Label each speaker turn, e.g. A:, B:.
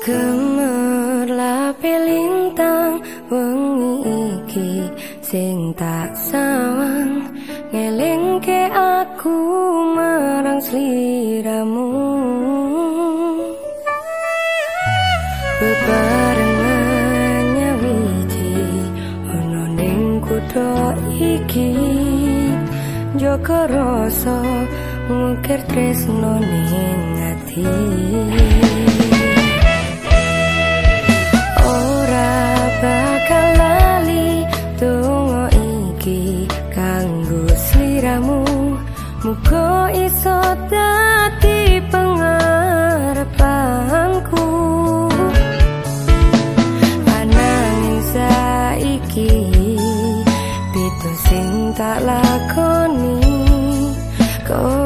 A: gemerlape lintang wengi iki sing tak sawang ngelingke aku marang sliramu. Bebarengannya wiji ono ning kutho iki. Joko rasa mungkir tresno ning ati. Muka iso dati pengarepanku Anangin saiki Pitu sing tak lakoni Kau